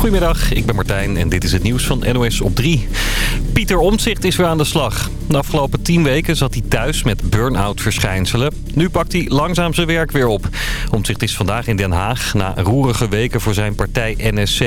Goedemiddag, ik ben Martijn en dit is het nieuws van NOS op 3. Pieter Omtzigt is weer aan de slag. De afgelopen 10 weken zat hij thuis met burn-out verschijnselen. Nu pakt hij langzaam zijn werk weer op. Omtzigt is vandaag in Den Haag na roerige weken voor zijn partij NSC.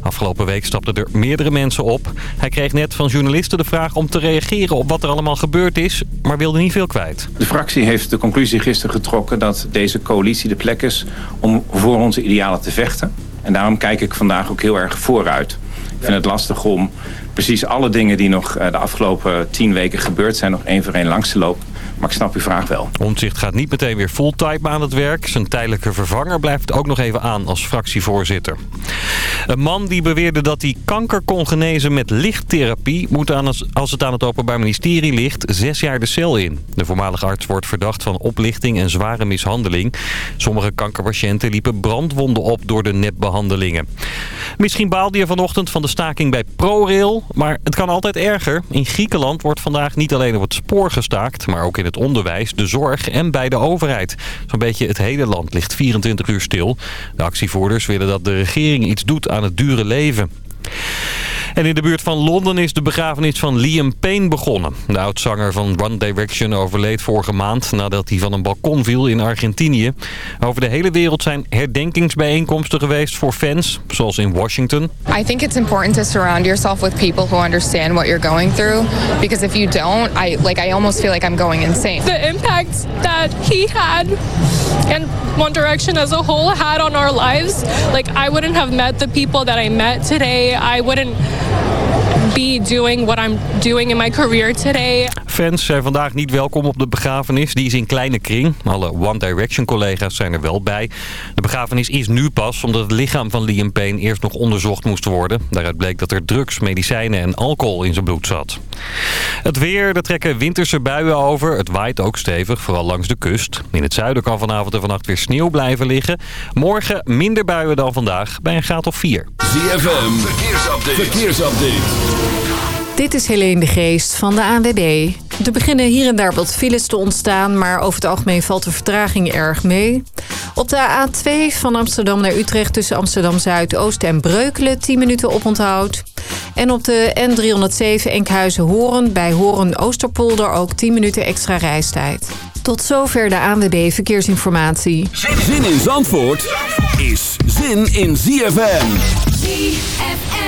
Afgelopen week stapten er meerdere mensen op. Hij kreeg net van journalisten de vraag om te reageren op wat er allemaal gebeurd is, maar wilde niet veel kwijt. De fractie heeft de conclusie gisteren getrokken dat deze coalitie de plek is om voor onze idealen te vechten. En daarom kijk ik vandaag ook heel erg vooruit. Ik vind het lastig om precies alle dingen die nog eh, de afgelopen tien weken gebeurd zijn... nog één voor één langs te lopen. Maar ik snap uw vraag wel. Omtzigt gaat niet meteen weer fulltime aan het werk. Zijn tijdelijke vervanger blijft ook nog even aan als fractievoorzitter. Een man die beweerde dat hij kanker kon genezen met lichttherapie... moet aan als het aan het Openbaar Ministerie ligt zes jaar de cel in. De voormalige arts wordt verdacht van oplichting en zware mishandeling. Sommige kankerpatiënten liepen brandwonden op door de nepbehandelingen. Misschien baalde je vanochtend van de staking bij ProRail... maar het kan altijd erger. In Griekenland wordt vandaag niet alleen op het spoor gestaakt... maar ook in het onderwijs, de zorg en bij de overheid. Zo'n beetje het hele land ligt 24 uur stil. De actievoerders willen dat de regering iets doet aan het dure leven. En in de buurt van Londen is de begrafenis van Liam Payne begonnen. De oudzanger van One Direction overleed vorige maand nadat hij van een balkon viel in Argentinië. Over de hele wereld zijn herdenkingsbijeenkomsten geweest voor fans, zoals in Washington. I think it's important to surround yourself with people who understand what you're going through. Because if you don't, I like I almost feel like I'm going insane. The impact that he had and One Direction as a whole had on our lives. Like I wouldn't have met the people that I met today. I wouldn't be doing what I'm doing in my career today. Fans zijn vandaag niet welkom op de begrafenis. Die is in kleine kring. Alle One Direction collega's zijn er wel bij. De begrafenis is nu pas omdat het lichaam van Liam Payne eerst nog onderzocht moest worden. Daaruit bleek dat er drugs, medicijnen en alcohol in zijn bloed zat. Het weer, er trekken winterse buien over. Het waait ook stevig, vooral langs de kust. In het zuiden kan vanavond en vannacht weer sneeuw blijven liggen. Morgen minder buien dan vandaag, bij een graad of 4. ZFM, verkeersupdate. verkeersupdate. Dit is Helene de Geest van de ANWB. Er beginnen hier en daar wat files te ontstaan... maar over het algemeen valt de vertraging erg mee. Op de A2 van Amsterdam naar Utrecht tussen Amsterdam Zuidoost en Breukelen... 10 minuten oponthoud. En op de N307 Enkhuizen-Horen bij Horen-Oosterpolder... ook 10 minuten extra reistijd. Tot zover de ANWB Verkeersinformatie. Zin in Zandvoort is zin in ZFM. ZFM.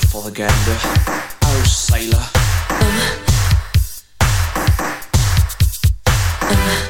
Good for the gander. Oh, sailor. Um, um,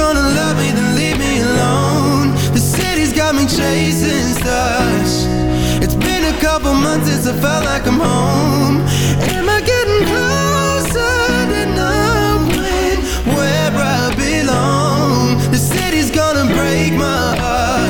gonna love me, then leave me alone. The city's got me chasing stars. It's been a couple months since I felt like I'm home. Am I getting closer to knowing where I belong? The city's gonna break my heart.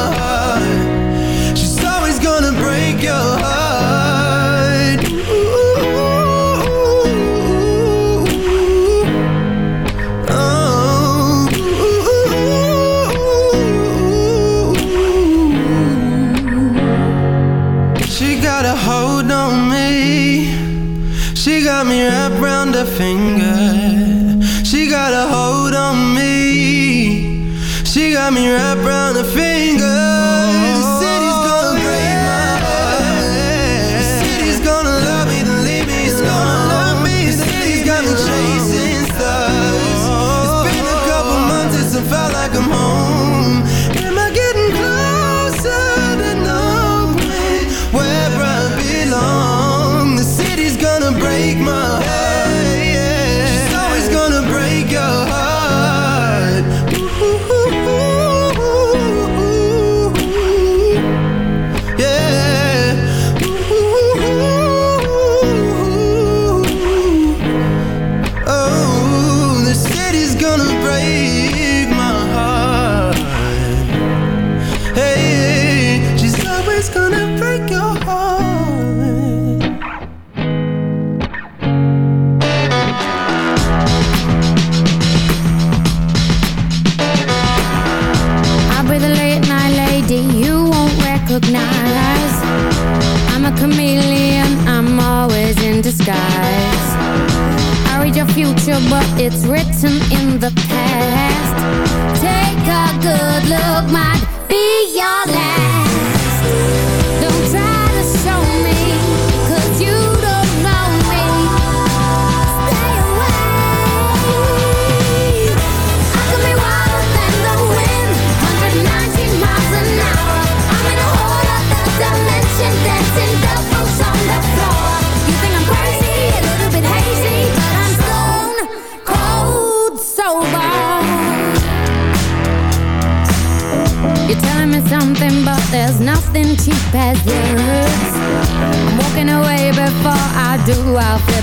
future, but it's written in the past. Take a good look, might be your last.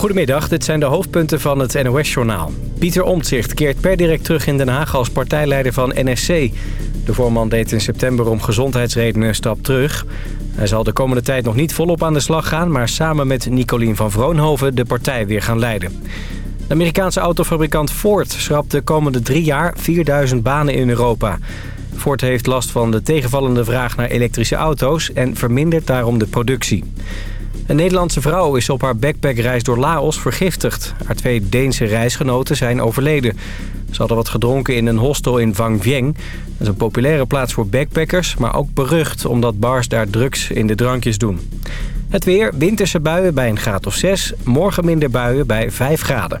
Goedemiddag, dit zijn de hoofdpunten van het NOS-journaal. Pieter Omtzigt keert per direct terug in Den Haag als partijleider van NSC. De voorman deed in september om gezondheidsredenen een stap terug. Hij zal de komende tijd nog niet volop aan de slag gaan... maar samen met Nicolien van Vroonhoven de partij weer gaan leiden. De Amerikaanse autofabrikant Ford schrapt de komende drie jaar 4000 banen in Europa. Ford heeft last van de tegenvallende vraag naar elektrische auto's... en vermindert daarom de productie. Een Nederlandse vrouw is op haar backpackreis door Laos vergiftigd. Haar twee Deense reisgenoten zijn overleden. Ze hadden wat gedronken in een hostel in Vang Vieng. Dat is een populaire plaats voor backpackers, maar ook berucht... omdat bars daar drugs in de drankjes doen. Het weer, winterse buien bij een graad of 6. Morgen minder buien bij 5 graden.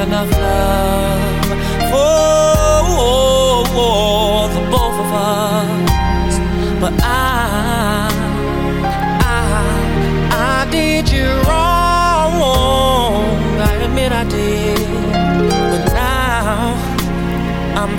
enough love oh, oh, for the both of us. But I I I did you wrong. I admit I did. But now I'm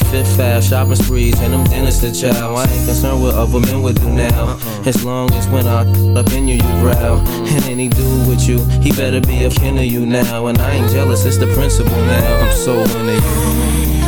On Fifth Ave, shopping sprees, and them dinners to chow. I ain't concerned what other men would do now. Uh-uh. As long as when I up in you, you growl. And any dude with you, he better be a kin of you now. And I ain't jealous, it's the principle now. I'm so into you.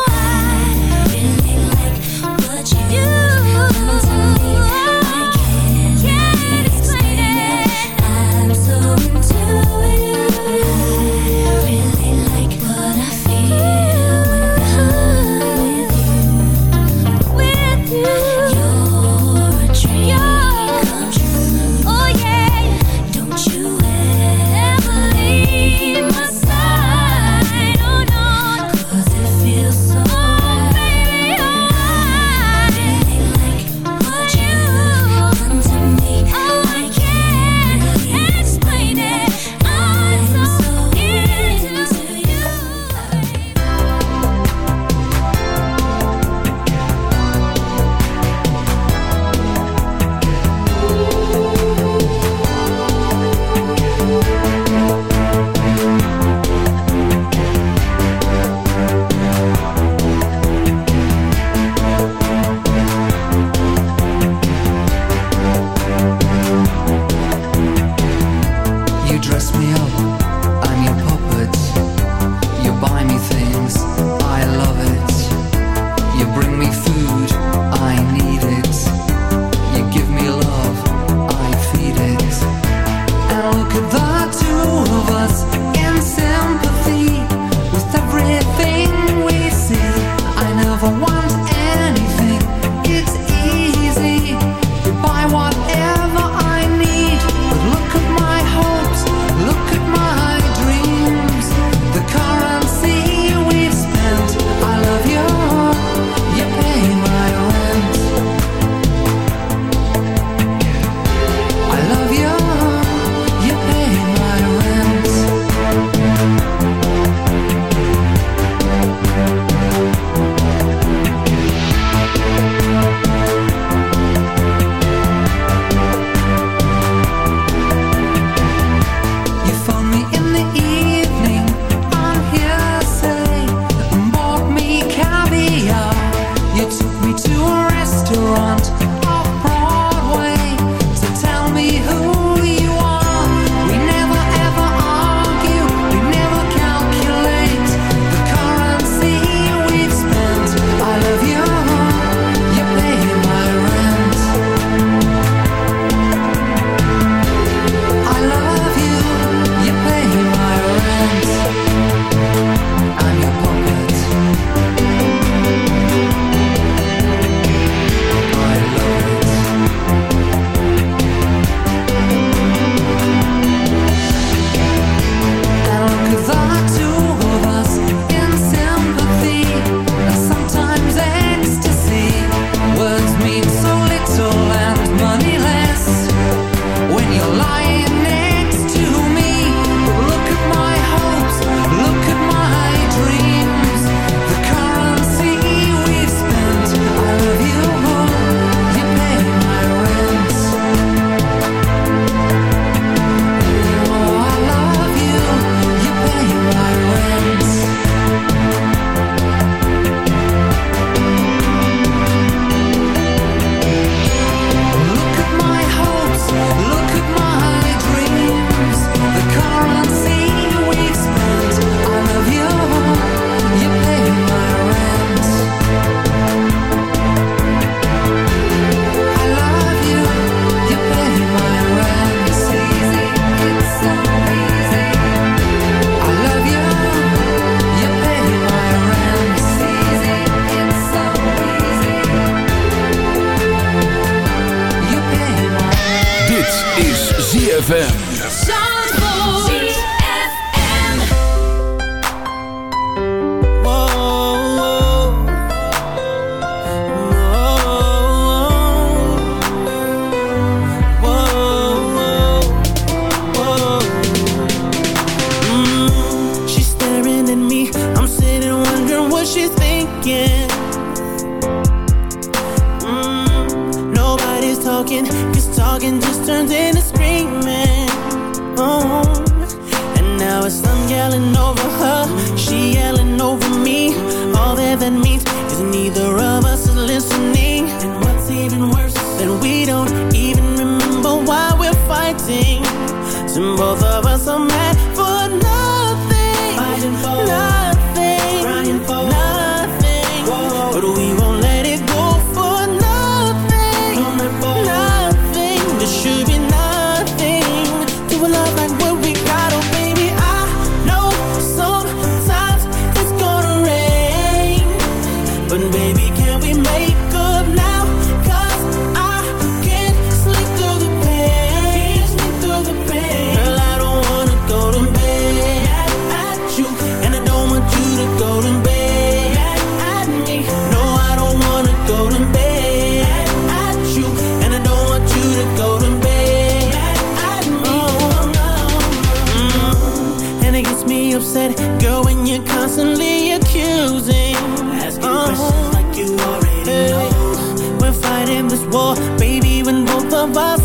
upset Girl, when you're constantly accusing Asking uh-huh. questions like you already know. We're fighting this war, baby, when both of us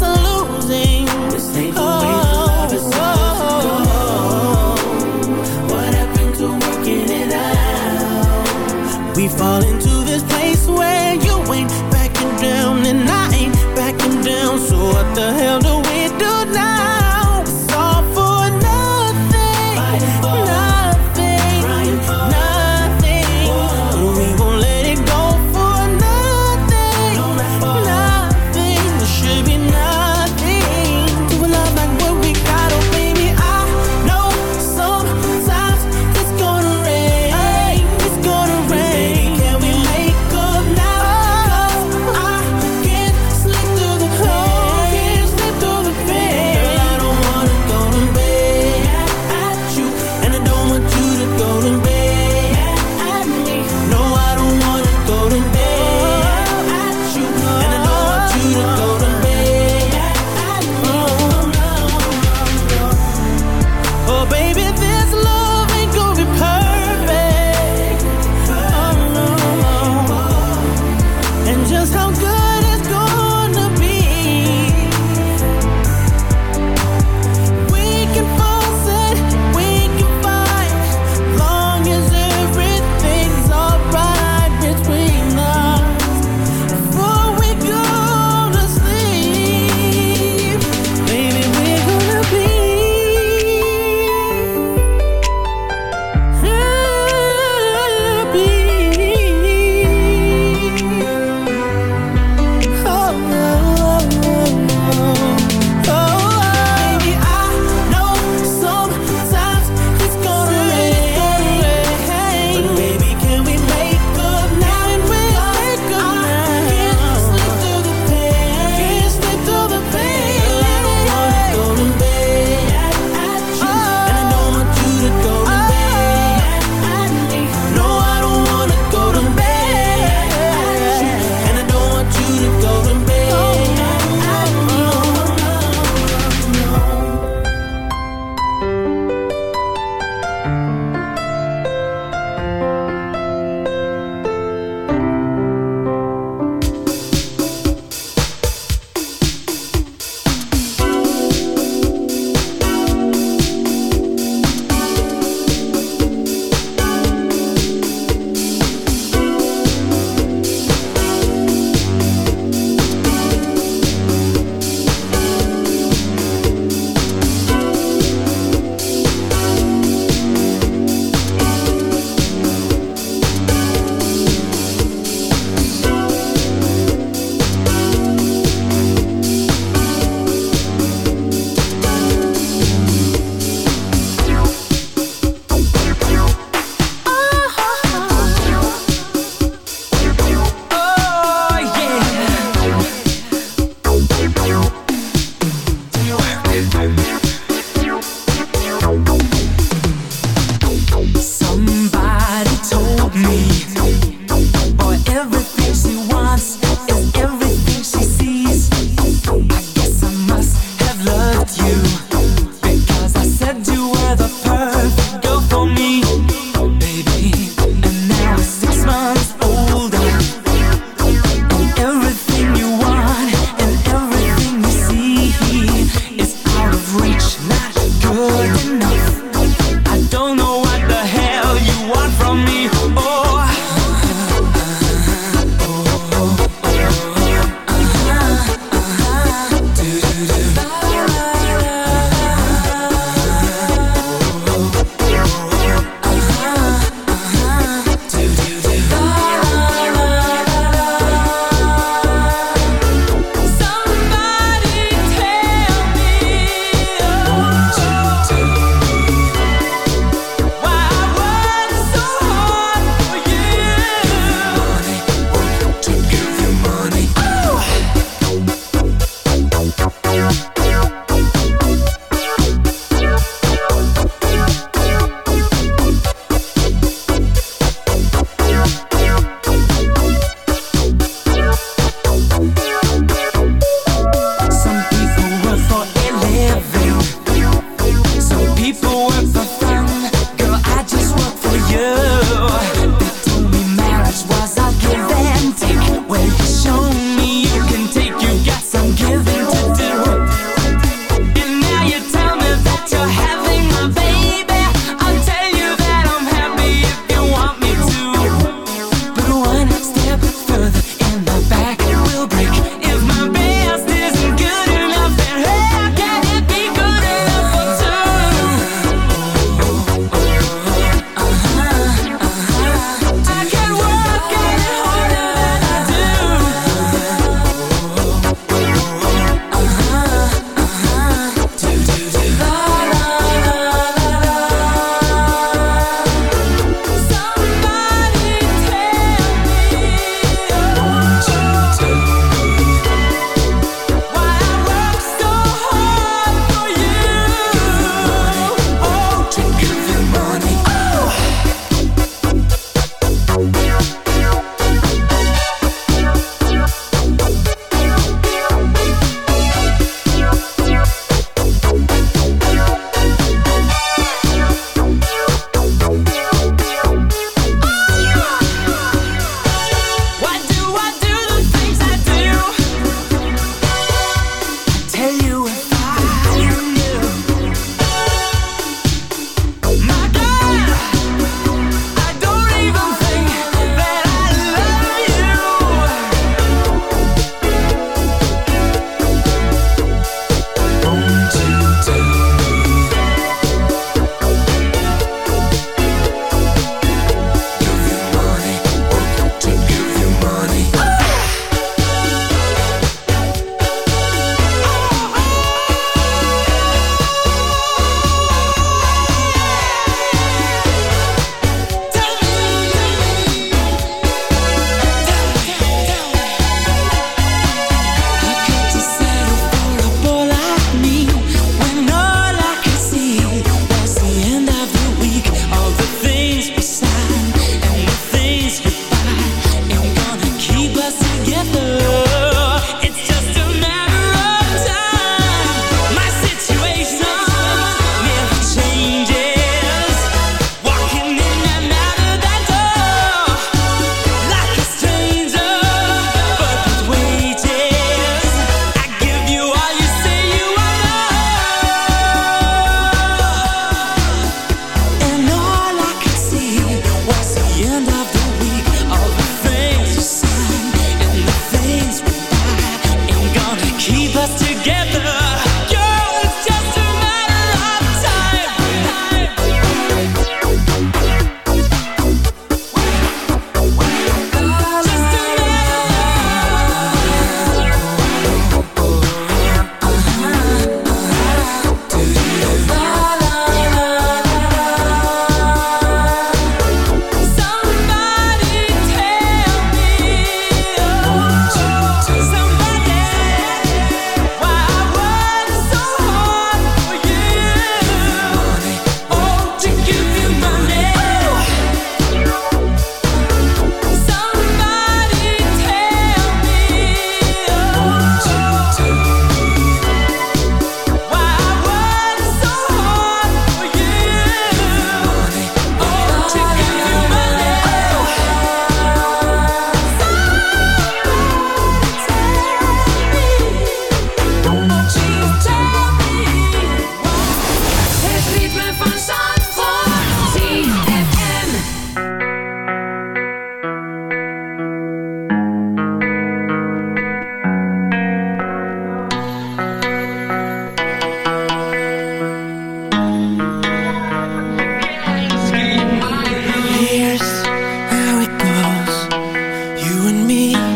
me.